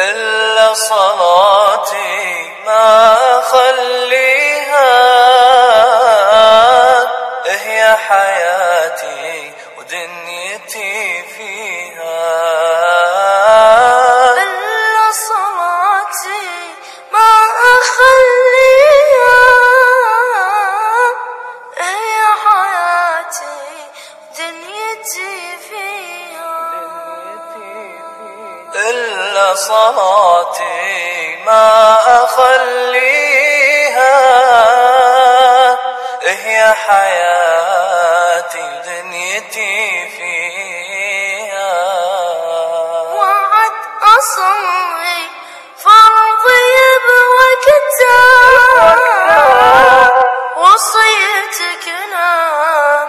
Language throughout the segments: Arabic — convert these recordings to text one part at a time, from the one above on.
إلا صلاتي ما أخليها. هي حياتي ودنيتي صلاتي ما أخليها. هي حياتي دنيتي فيها. وعد أصلي فرضي بوقتها وصيتك لا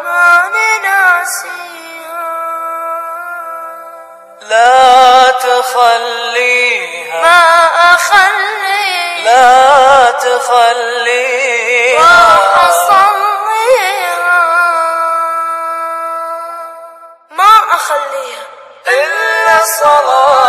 ما نناسيها لا تخليها ما أخليها لا تخليها. ما أصليها ما أخليها. إلا صلاتها